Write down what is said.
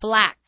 black.